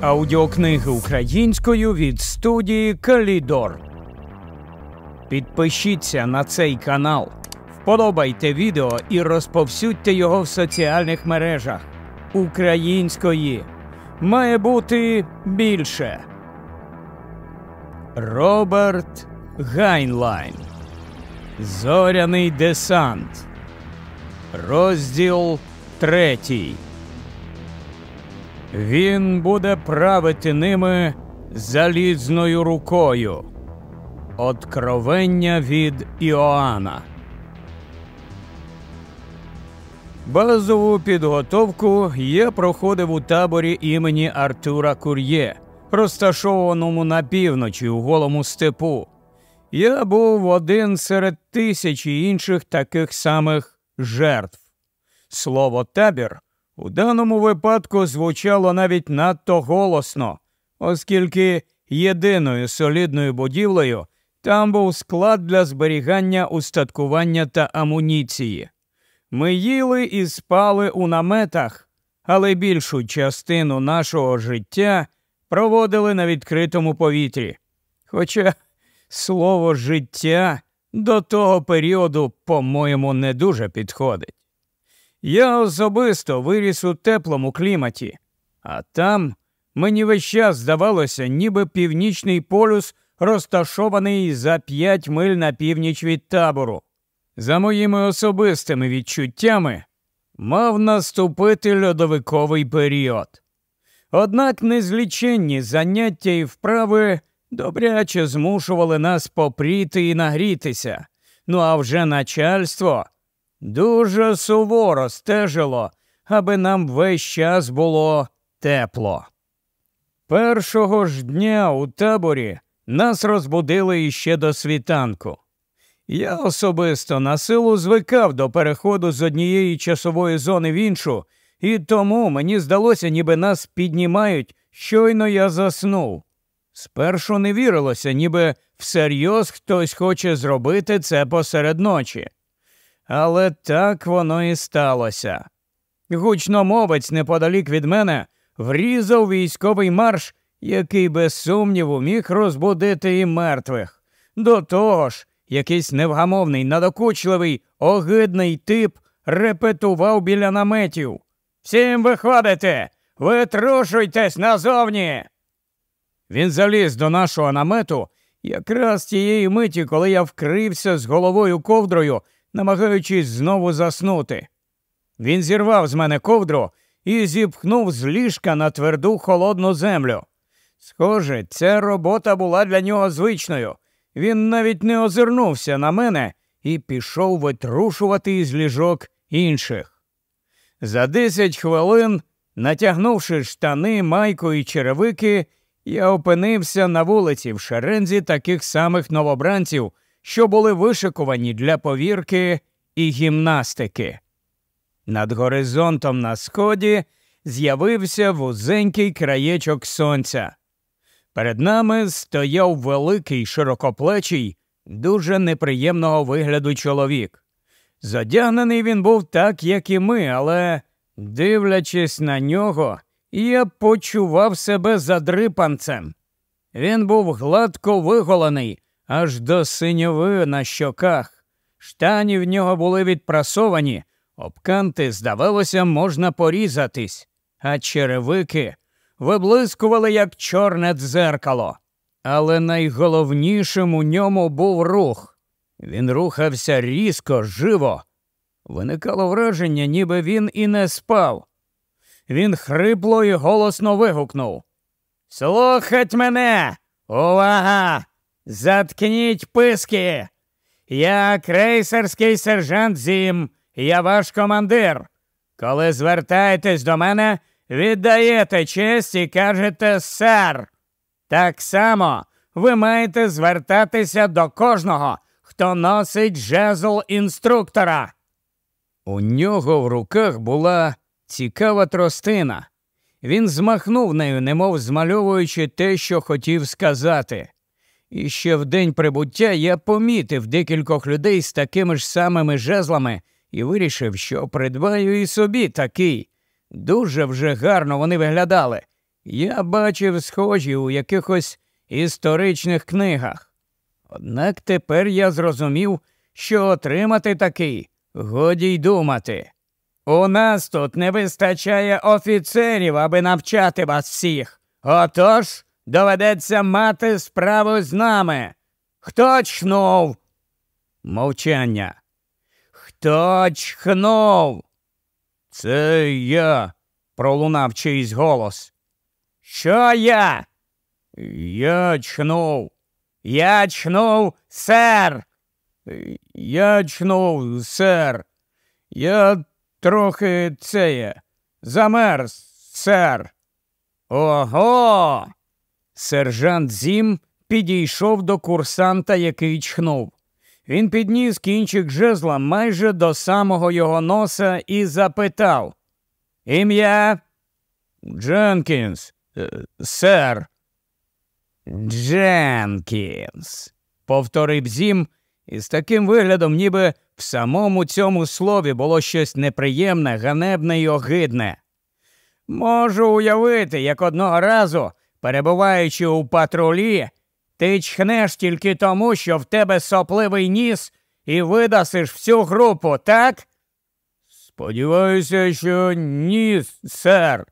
Аудіокниги українською від студії Калідор. Підпишіться на цей канал, вподобайте відео і розповсюдьте його в соціальних мережах. Української має бути більше. Роберт Гайнлайн. Зоряний десант. Розділ третій. Він буде правити ними залізною рукою. Откровення від Іоанна. Базову підготовку я проходив у таборі імені Артура Кур'є, розташованому на півночі у голому степу. Я був один серед тисячі інших таких самих жертв. Слово табір у даному випадку звучало навіть надто голосно, оскільки єдиною солідною будівлею там був склад для зберігання устаткування та амуніції. Ми їли і спали у наметах, але більшу частину нашого життя проводили на відкритому повітрі. Хоча слово життя до того періоду, по-моєму, не дуже підходить. Я особисто виріс у теплому кліматі, а там мені весь час здавалося, ніби північний полюс розташований за п'ять миль на північ від табору. За моїми особистими відчуттями, мав наступити льодовиковий період. Однак незліченні заняття і вправи добряче змушували нас попріти і нагрітися. Ну а вже начальство дуже суворо стежило, аби нам весь час було тепло. Першого ж дня у таборі нас розбудили іще до світанку. Я особисто на силу звикав до переходу з однієї часової зони в іншу, і тому мені здалося, ніби нас піднімають, щойно я заснув. Спершу не вірилося, ніби всерйоз хтось хоче зробити це посеред ночі. Але так воно і сталося. Гучномовець неподалік від мене врізав військовий марш, який без сумніву міг розбудити і мертвих. До того ж, якийсь невгамовний, надокучливий, огидний тип репетував біля наметів. Всім виходите, витрушуйтесь назовні. Він заліз до нашого намету якраз тієї миті, коли я вкрився з головою ковдрою, намагаючись знову заснути. Він зірвав з мене ковдру і зіпхнув з ліжка на тверду холодну землю. Схоже, ця робота була для нього звичною. Він навіть не озирнувся на мене і пішов витрушувати із ліжок інших. За десять хвилин, натягнувши штани, майку і черевики, я опинився на вулиці в шерензі таких самих новобранців, що були вишикувані для повірки і гімнастики. Над горизонтом на сході з'явився вузенький краєчок сонця. Перед нами стояв великий широкоплечий, дуже неприємного вигляду чоловік. Задягнений він був так, як і ми, але, дивлячись на нього, я почував себе задрипанцем. Він був гладко виголений, аж до синьови на щоках. Штані в нього були відпрасовані, обканти, здавалося, можна порізатись, а черевики виблискували, як чорне дзеркало. Але найголовнішим у ньому був рух. Він рухався різко, живо. Виникало враження, ніби він і не спав. Він хрипло і голосно вигукнув Слухать мене! Увага! Заткніть писки! Я крейсерський сержант Зім, я ваш командир. Коли звертаєтесь до мене, віддаєте честь і кажете сер. Так само ви маєте звертатися до кожного, хто носить жезл інструктора. У нього в руках була цікава тростина. Він змахнув нею, немов змальовуючи те, що хотів сказати. І ще в день прибуття я помітив декількох людей з такими ж самими жезлами і вирішив, що придбаю і собі такий. Дуже вже гарно вони виглядали. Я бачив схожі у якихось історичних книгах. Однак тепер я зрозумів, що отримати такий годі й думати. У нас тут не вистачає офіцерів, аби навчати вас всіх. Отож доведеться мати справу з нами. Хто чхнув? Мовчання. Хто чхнув? Це я, пролунав чийсь голос. Що я? Я чхнув. Я чхнув, сер. Я чхнув, сер. Я трохи цеє. Замерз, сер. Ого. Сержант Зім підійшов до курсанта, який чхнув. Він підніс кінчик жезла майже до самого його носа і запитав Ім'я Дженкінс, е, сер. Дженкінс, повторив Зім, і з таким виглядом, ніби в самому цьому слові було щось неприємне, ганебне й огидне. Можу уявити, як одного разу, перебуваючи у патрулі, ти чхнеш тільки тому, що в тебе сопливий ніс і видасиш всю групу, так? Сподіваюся, що ні, сер.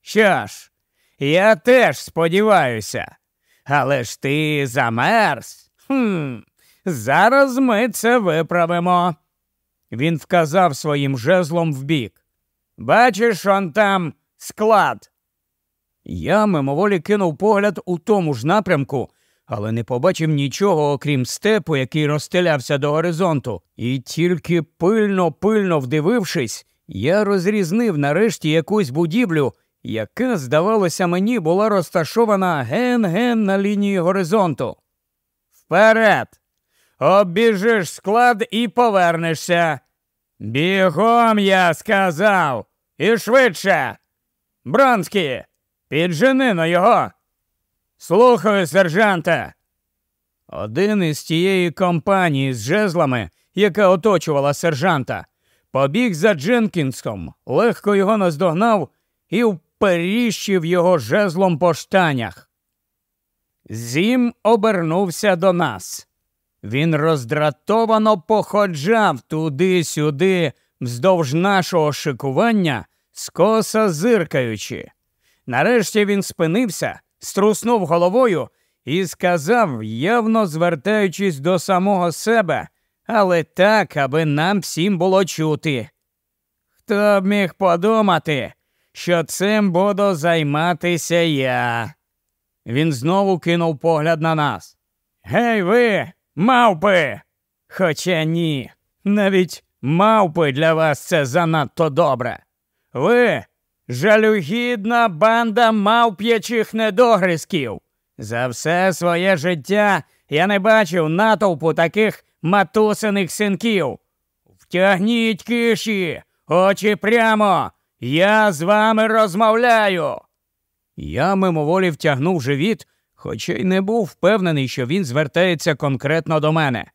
Що ж, я теж сподіваюся, але ж ти замерз. Хм, Зараз ми це виправимо. Він вказав своїм жезлом вбік. Бачиш, он там склад. Я мимоволі кинув погляд у тому ж напрямку, але не побачив нічого, окрім степу, який розстелявся до горизонту, і тільки пильно, пильно вдивившись, я розрізнив нарешті якусь будівлю, яка, здавалося, мені була розташована ген-ген на лінії горизонту. Вперед! Обіжиш склад і повернешся. Бігом я сказав, і швидше. Бронський, піджени на його. Слухаю, сержанта. Один із тієї компанії з жезлами, яка оточувала сержанта, побіг за Дженкінсом, легко його наздогнав і вперіщив його жезлом по штанях. Зім обернувся до нас. Він роздратовано походжав туди-сюди, вздовж нашого шикування, скоса зиркаючи. Нарешті він спинився, струснув головою і сказав, явно звертаючись до самого себе, але так, аби нам всім було чути. Хто б міг подумати, що цим буду займатися я? Він знову кинув погляд на нас. Гей, ви, мавпи! Хоча ні, навіть мавпи для вас це занадто добре. Ви жалюгідна банда мавп'ячих недогризків. За все своє життя я не бачив натовпу таких матусиних синків. Втягніть киші, очі прямо. Я з вами розмовляю. Я мимоволі втягнув живіт, хоча й не був впевнений, що він звертається конкретно до мене.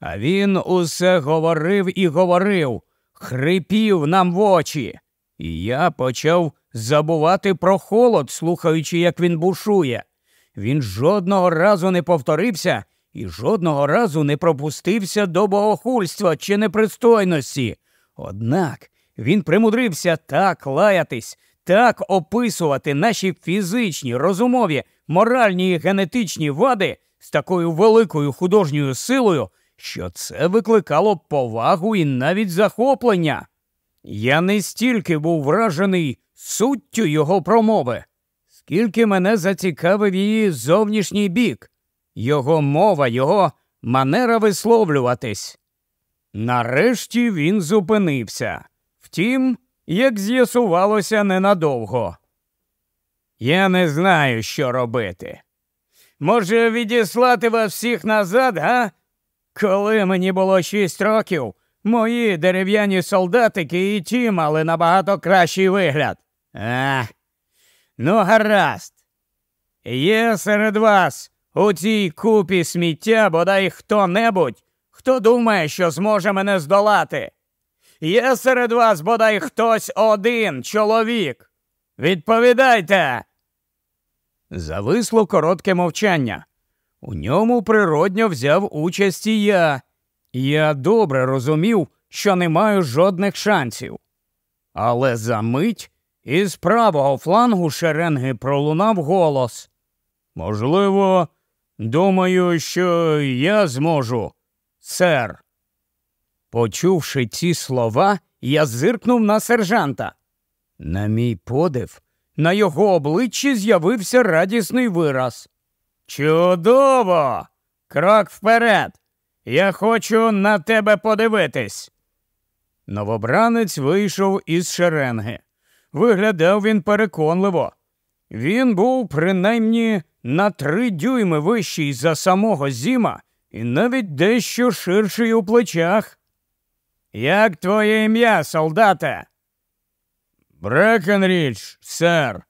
А він усе говорив і говорив, хрипів нам в очі. І я почав забувати про холод, слухаючи, як він бушує. Він жодного разу не повторився і жодного разу не пропустився до богохульства чи непристойності. Однак він примудрився так лаятись, так описувати наші фізичні, розумові, моральні і генетичні вади з такою великою художньою силою, що це викликало повагу і навіть захоплення. Я не стільки був вражений суттю його промови, скільки мене зацікавив її зовнішній бік, його мова, його манера висловлюватись. Нарешті він зупинився. Втім, як з'ясувалося ненадовго. Я не знаю, що робити. Може, відіслати вас всіх назад, га? Коли мені було шість років, Мої дерев'яні солдатики і ті мали набагато кращий вигляд. А, ну, гаразд. Є серед вас у цій купі сміття бодай хто небудь, хто думає, що зможе мене здолати. Є серед вас бодай хтось один чоловік. Відповідайте, Зависло коротке мовчання. У ньому природньо взяв участь і я. Я добре розумів, що не маю жодних шансів. Але за мить із правого флангу шеренги пролунав голос. Можливо, думаю, що я зможу, сер. Почувши ці слова, я зиркнув на сержанта. На мій подив, на його обличчі з'явився радісний вираз. Чудово! Крок вперед! Я хочу на тебе подивитись. Новобранець вийшов із шеренги. Виглядав він переконливо. Він був принаймні на три дюйми вищий за самого Зіма і навіть дещо ширший у плечах. Як твоє ім'я, солдате? Брекенріч, сер.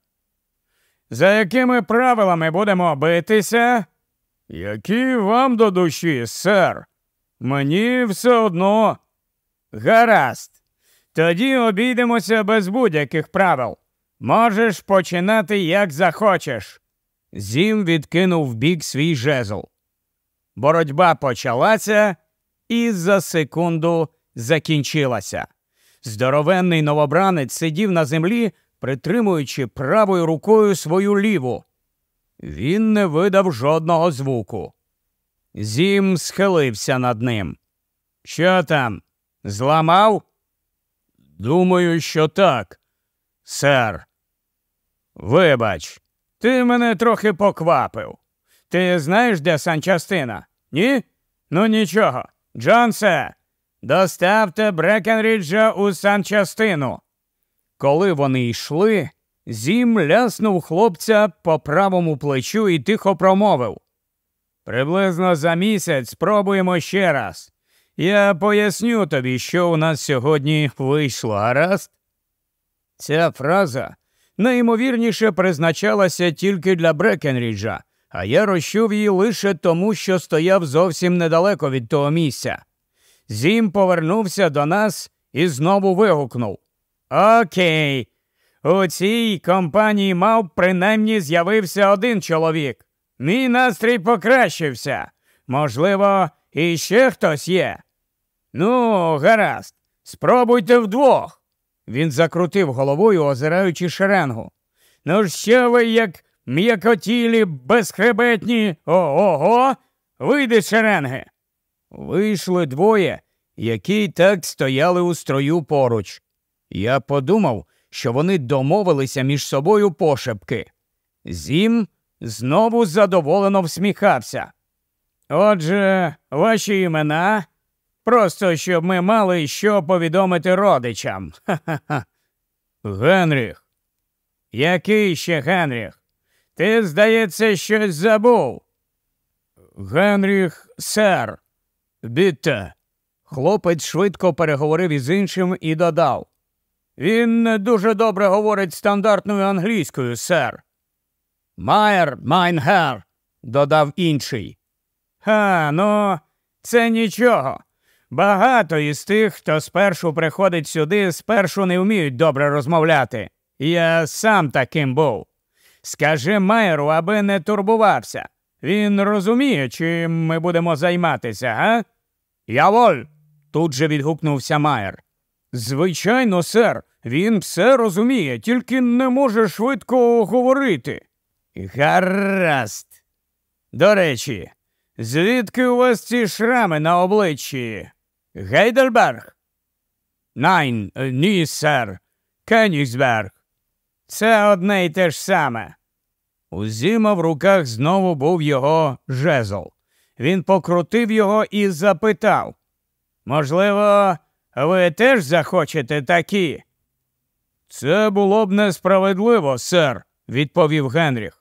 За якими правилами будемо битися? Які вам до душі, сер? Мені все одно. Гаразд. Тоді обійдемося без будь-яких правил. Можеш починати як захочеш. Зім відкинув в бік свій жезл. Боротьба почалася і за секунду закінчилася. Здоровенний новобранець сидів на землі, притримуючи правою рукою свою ліву. Він не видав жодного звуку. Зім схилився над ним. Що там? Зламав? Думаю, що так, сер. Вибач, ти мене трохи поквапив. Ти знаєш, де санчастина? Ні? Ну нічого. Джонсе, доставте Брекенріджа у санчастину. Коли вони йшли, Зім ляснув хлопця по правому плечу і тихо промовив. Приблизно за місяць спробуємо ще раз. Я поясню тобі, що у нас сьогодні вийшло, гаразд? Ця фраза найімовірніше призначалася тільки для Брекенріджа, а я розчув її лише тому, що стояв зовсім недалеко від того місця. Зім повернувся до нас і знову вигукнув Окей, у цій компанії мав принаймні з'явився один чоловік. Мій настрій покращився. Можливо, іще хтось є. Ну, гаразд, спробуйте вдвох. Він закрутив головою, озираючи шеренгу. Ну, що ви, як м'якотілі, безхребетні, ого, вийди з шеренги. Вийшли двоє, які так стояли у строю поруч. Я подумав, що вони домовилися між собою пошепки. Зім знову задоволено всміхався. Отже, ваші імена, просто щоб ми мали що повідомити родичам. Ха-ха-ха. Генріх. Який ще Генріх? Ти, здається, щось забув. Генріх, сер. Бітте. Хлопець швидко переговорив із іншим і додав. Він не дуже добре говорить стандартною англійською, сер. Майер, mein Herr, додав інший. Ха, ну, це нічого. Багато із тих, хто спершу приходить сюди, спершу не вміють добре розмовляти. Я сам таким був. Скажи Майеру, аби не турбувався. Він розуміє, чим ми будемо займатися, га? Яволь. тут же відгукнувся Майер. Звичайно, сер, він все розуміє, тільки не може швидко говорити. Гаразд. До речі, звідки у вас ці шрами на обличчі? Гейдельберг? Найн, ні, сер. Кенігсберг. Це одне й те ж саме. У Зіма в руках знову був його жезл. Він покрутив його і запитав Можливо, ви теж захочете такі? Це було б несправедливо, сер, відповів Генріх.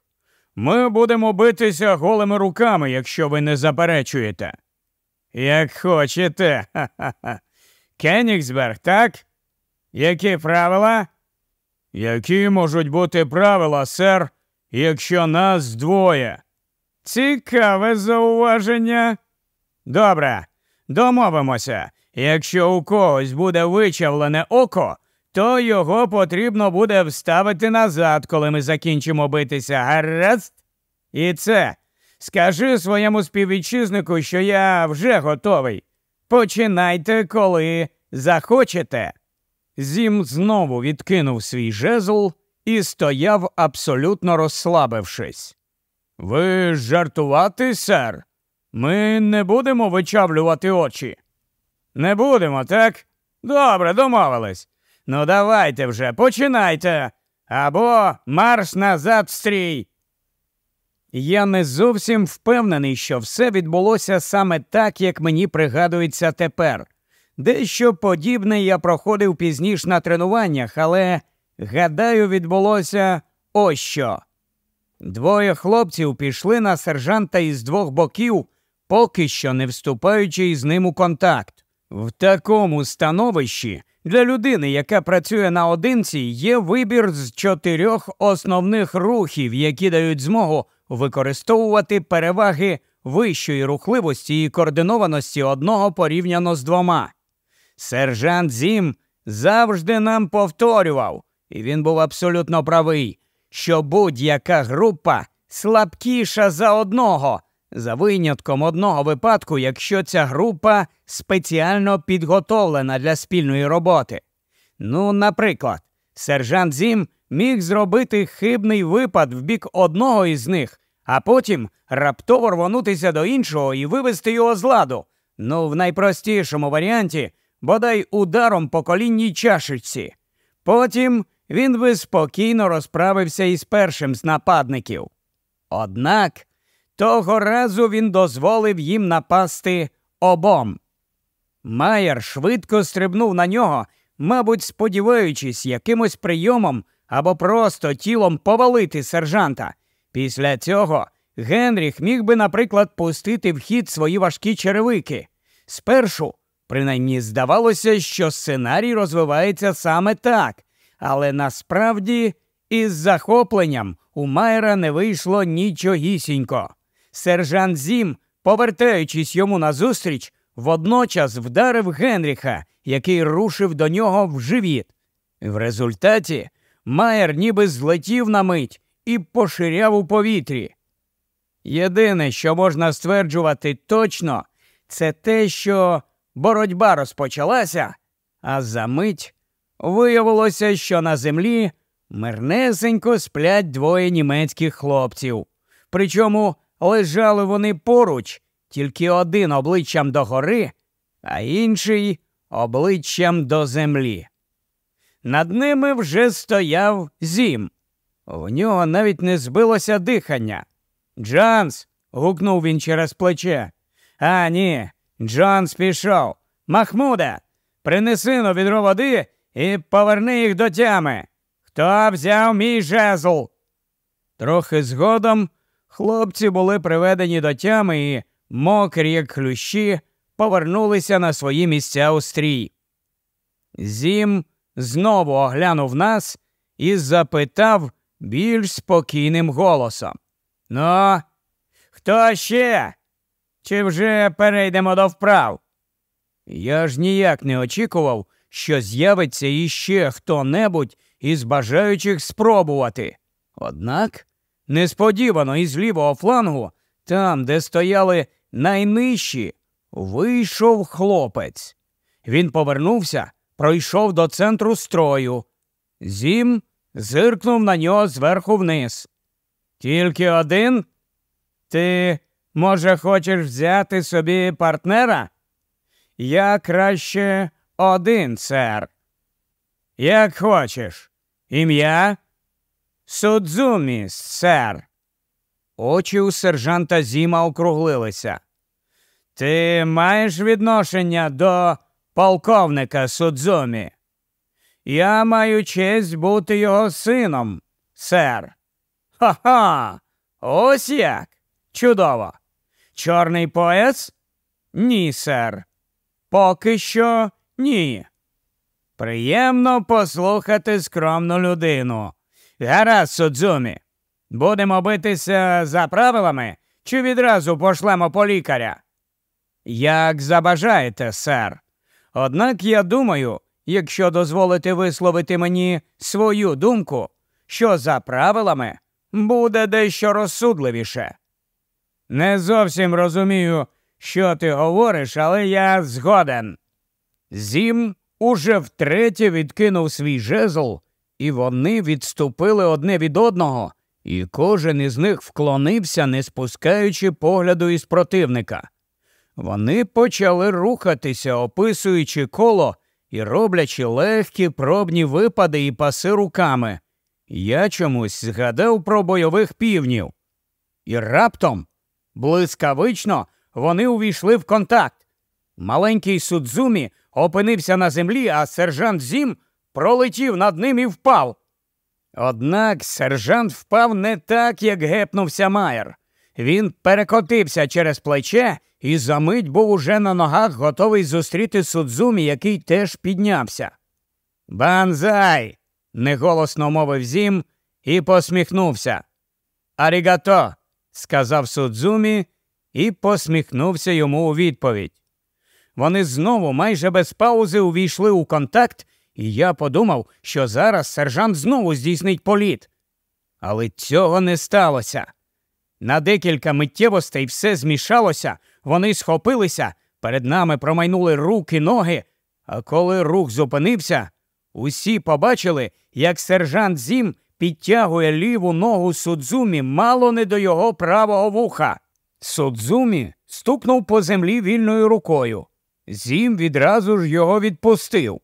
Ми будемо битися голими руками, якщо ви не заперечуєте. Як хочете. Ха-ха-ха. Кенігсберг, так? Які правила? Які можуть бути правила, сер, якщо нас двоє? Цікаве зауваження. Добре, домовимося. Якщо у когось буде вичавлене око, то його потрібно буде вставити назад, коли ми закінчимо битися. Гаразд? І це. Скажи своєму співвітчизнику, що я вже готовий. Починайте, коли захочете. Зім знову відкинув свій жезл і стояв, абсолютно розслабившись. Ви жартувати, сер? Ми не будемо вичавлювати очі. Не будемо, так? Добре, домовились. Ну, давайте вже, починайте. Або марш назад стрій. Я не зовсім впевнений, що все відбулося саме так, як мені пригадується тепер. Дещо подібне я проходив пізніше на тренуваннях, але, гадаю, відбулося ось що. Двоє хлопців пішли на сержанта із двох боків, поки що не вступаючи із ним у контакт. В такому становищі для людини, яка працює наодинці, є вибір з чотирьох основних рухів, які дають змогу використовувати переваги вищої рухливості і координованості одного порівняно з двома. Сержант Зім завжди нам повторював, і він був абсолютно правий, що будь-яка група слабкіша за одного, за винятком одного випадку, якщо ця група спеціально підготовлена для спільної роботи. Ну, наприклад, сержант Зім міг зробити хибний випад в бік одного із них, а потім раптово рвонутися до іншого і вивести його з ладу. Ну, в найпростішому варіанті, бодай ударом по колінній чашечці. Потім він би спокійно розправився із першим з нападників. Однак того разу він дозволив їм напасти обом. Майер швидко стрибнув на нього, мабуть, сподіваючись якимось прийомом або просто тілом повалити сержанта. Після цього Генріх міг би, наприклад, пустити в хід свої важкі черевики. Спершу, принаймні, здавалося, що сценарій розвивається саме так, але насправді із захопленням у Майера не вийшло нічогісінько. Сержант Зім, повертаючись йому назустріч, водночас вдарив Генріха, який рушив до нього в живіт. В результаті Майер ніби злетів на мить і поширяв у повітрі. Єдине, що можна стверджувати точно, це те, що боротьба розпочалася, а за мить виявилося, що на землі мирнесенько сплять двоє німецьких хлопців. Причому лежали вони поруч, тільки один обличчям догори, а інший обличчям до землі. Над ними вже стояв зім. В нього навіть не збилося дихання. Джанс. гукнув він через плече. А ні, Джонс пішов. Махмуде, принеси но відро води і поверни їх до тями. Хто взяв мій жезл? Трохи згодом хлопці були приведені до тями і, мокрі, як хлющі, повернулися на свої місця у стрій. Зім знову оглянув нас і запитав більш спокійним голосом. Ну, хто ще? Чи вже перейдемо до вправ? Я ж ніяк не очікував, що з'явиться іще хто небудь із бажаючих спробувати. Однак несподівано із лівого флангу, там, де стояли найнижчі, вийшов хлопець. Він повернувся, пройшов до центру строю. Зім зиркнув на нього зверху вниз. Тільки один? Ти, може, хочеш взяти собі партнера? Я краще один, сер. Як хочеш. Ім'я? Судзумі, сер. Очі у сержанта Зіма округлилися. Ти маєш відношення до полковника Судзумі? Я маю честь бути його сином, сер. Ха-ха! Ось як. Чудово. Чорний пояс? Ні, сер. Поки що ні. Приємно послухати скромну людину. Гаразд, Судзумі. Будемо битися за правилами чи відразу пошлемо по лікаря? Як забажаєте, сер. Однак я думаю, якщо дозволите висловити мені свою думку, що за правилами буде дещо розсудливіше. Не зовсім розумію, що ти говориш, але я згоден. Зім уже втретє відкинув свій жезл, і вони відступили одне від одного, і кожен із них вклонився, не спускаючи погляду із противника. Вони почали рухатися, описуючи коло і роблячи легкі пробні випади і паси руками. Я чомусь згадав про бойових півнів. І раптом, блискавично, вони увійшли в контакт. Маленький Судзумі опинився на землі, а сержант Зім пролетів над ним і впав. Однак сержант впав не так, як гепнувся Майер. Він перекотився через плече і за мить був уже на ногах, готовий зустріти Судзумі, який теж піднявся. Банзай. неголосно мовив Зім і посміхнувся. Арігато, сказав Судзумі і посміхнувся йому у відповідь. Вони знову майже без паузи увійшли у контакт, і я подумав, що зараз сержант знову здійснить політ. Але цього не сталося. На декілька миттєвостей все змішалося, вони схопилися, перед нами промайнули руки, ноги, а коли рух зупинився, усі побачили, як сержант Зім підтягує ліву ногу Судзумі мало не до його правого вуха. Судзумі стукнув по землі вільною рукою. Зім відразу ж його відпустив.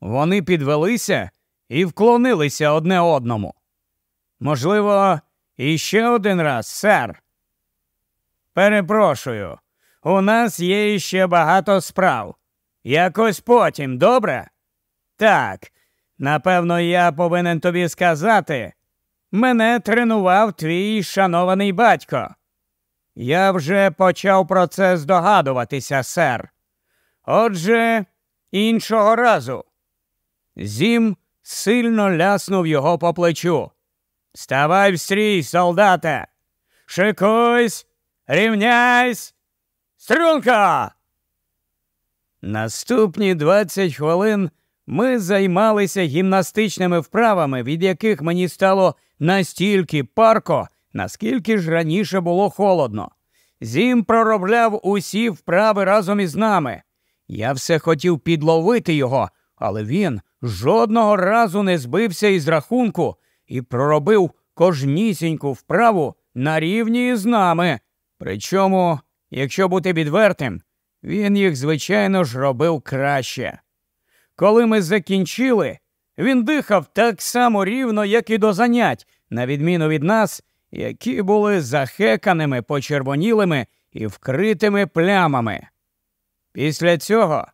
Вони підвелися і вклонилися одне одному. Можливо, іще один раз, сер. Перепрошую, у нас є іще багато справ. Якось потім, добре? Так, напевно, я повинен тобі сказати. Мене тренував твій шанований батько. Я вже почав про це здогадуватися, сер. Отже, іншого разу. Зім сильно ляснув його по плечу. Ставай в стрій, солдате! Шикуйсь, рівняйсь, струнка! Наступні 20 хвилин ми займалися гімнастичними вправами, від яких мені стало настільки парко, наскільки ж раніше було холодно. Зім проробляв усі вправи разом із нами. Я все хотів підловити його, але він жодного разу не збився із рахунку і проробив кожнісіньку вправу на рівні з нами. Причому, якщо бути відвертим, він їх, звичайно ж, робив краще. Коли ми закінчили, він дихав так само рівно, як і до занять, на відміну від нас, які були захеканими, почервонілими і вкритими плямами. Після цього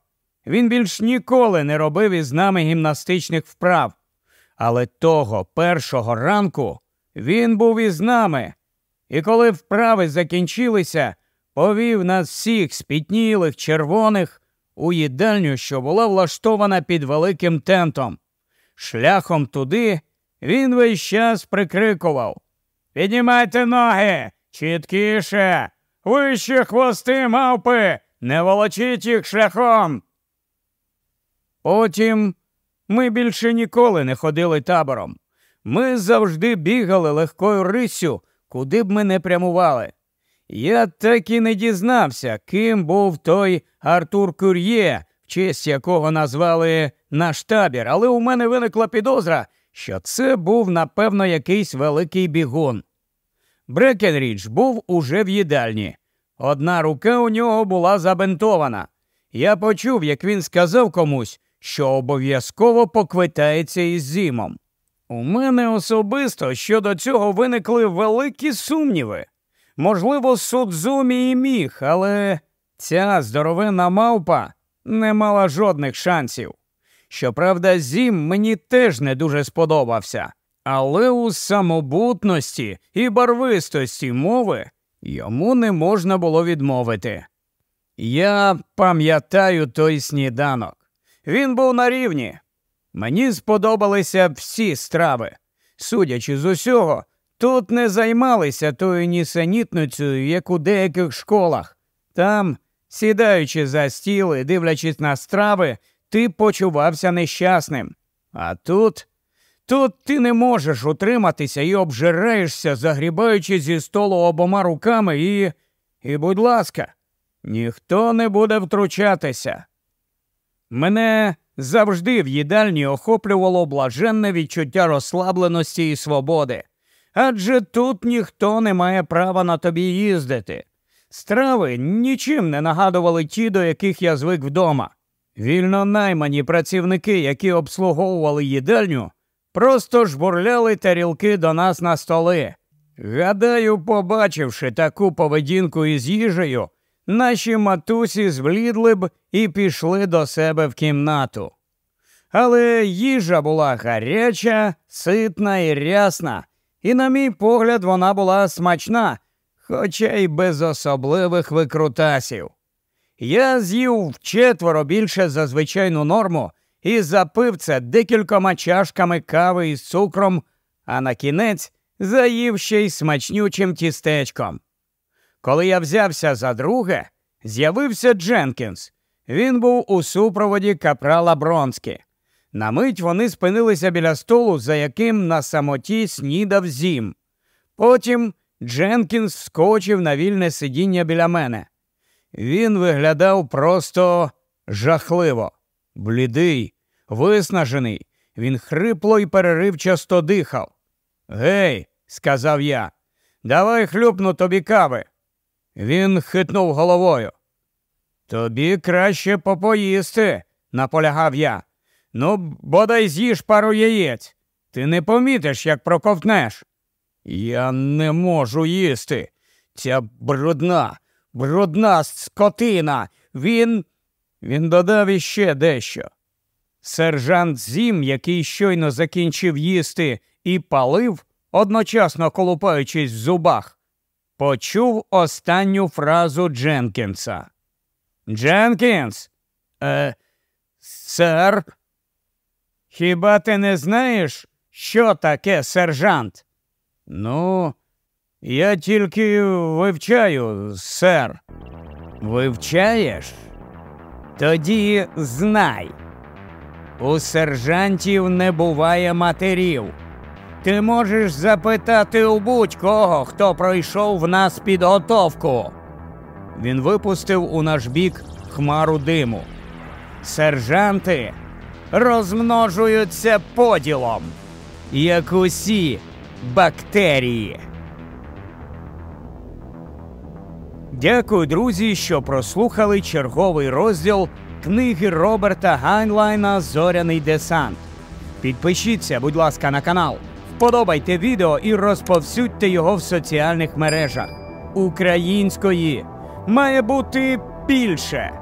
він більш ніколи не робив із нами гімнастичних вправ, але того першого ранку він був із нами, і коли вправи закінчилися, повів нас всіх спітнілих, червоних у їдальню, що була влаштована під великим тентом. Шляхом туди він весь час прикрикував. Піднімайте ноги, чіткіше, вище хвости мавпи, не волочіть їх шляхом. Потім ми більше ніколи не ходили табором. Ми завжди бігали легкою рисю, куди б ми не прямували. Я так і не дізнався, ким був той Артур Кур'є, в честь якого назвали наш табір, але у мене виникла підозра, що це був, напевно, якийсь великий бігун. Брекенрідж був уже в їдальні. Одна рука у нього була забинтована. Я почув, як він сказав комусь, що обов'язково поквитається із зімом. У мене особисто щодо цього виникли великі сумніви. Можливо, Судзумі і міг, але ця здоровенна мавпа не мала жодних шансів. Щоправда, зім мені теж не дуже сподобався, але у самобутності і барвистості мови йому не можна було відмовити. Я пам'ятаю той сніданок. Він був на рівні. Мені сподобалися всі страви. Судячи з усього, тут не займалися тою нісенітницею, як у деяких школах. Там, сідаючи за стіл і дивлячись на страви, ти почувався нещасним. А тут, тут ти не можеш утриматися і обжираєшся, загрібаючи зі столу обома руками, і, і, будь ласка, ніхто не буде втручатися. Мене завжди в їдальні охоплювало блаженне відчуття розслабленості і свободи. Адже тут ніхто не має права на тобі їздити. Страви нічим не нагадували ті, до яких я звик вдома. Вільно наймані працівники, які обслуговували їдальню, просто жбурляли тарілки до нас на столи. Гадаю, побачивши таку поведінку із їжею, наші матусі зблідли б і пішли до себе в кімнату. Але їжа була гаряча, ситна і рясна, і, на мій погляд, вона була смачна, хоча й без особливих викрутасів. Я з'їв вчетверо більше за звичайну норму і запив це декількома чашками кави із цукром, а на кінець заїв ще й смачнючим тістечком. Коли я взявся за друге, з'явився Дженкінс. Він був у супроводі капрала Бронські. На мить вони спинилися біля столу, за яким на самоті снідав зім. Потім Дженкінс вскочив на вільне сидіння біля мене. Він виглядав просто жахливо, блідий, виснажений. Він хрипло і переривчасто дихав. Гей, сказав я, давай хлюпну тобі кави. Він хитнув головою. Тобі краще попоїсти, наполягав я. Ну, бодай з'їж пару яєць. Ти не помітиш, як проковтнеш. Я не можу їсти. Ця брудна, брудна скотина. Він. Він додав іще дещо. Сержант Зім, який щойно закінчив їсти і палив, одночасно колупаючись в зубах, почув останню фразу Дженкінса. Дженкінс, е, сер, хіба ти не знаєш, що таке сержант? Ну, я тільки вивчаю, сер. Вивчаєш? Тоді знай. У сержантів не буває матерів. Ти можеш запитати у будь-кого, хто пройшов в нас підготовку. Він випустив у наш бік хмару диму. Сержанти розмножуються поділом, як усі бактерії. Дякую, друзі, що прослухали черговий розділ книги Роберта Гайнлайна Зоряний десант. Підпишіться, будь ласка, на канал, вподобайте відео і розповсюдьте його в соціальних мережах. Української має бути більше.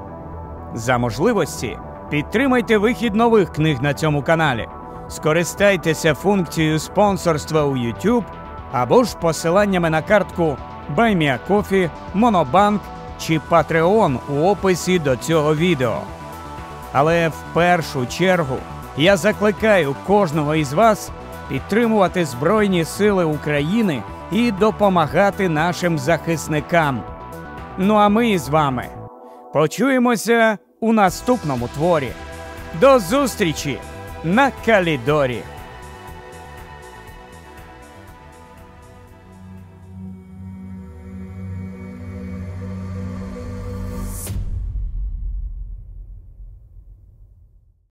За можливості підтримайте вихід нових книг на цьому каналі. Скористайтеся функцією спонсорства у YouTube або ж посиланнями на картку BuyMeACoffee, Monobank чи Patreon у описі до цього відео. Але в першу чергу я закликаю кожного із вас підтримувати Збройні Сили України і допомагати нашим захисникам. Ну а ми з вами почуємося у наступному творі. До зустрічі! на Калідорі.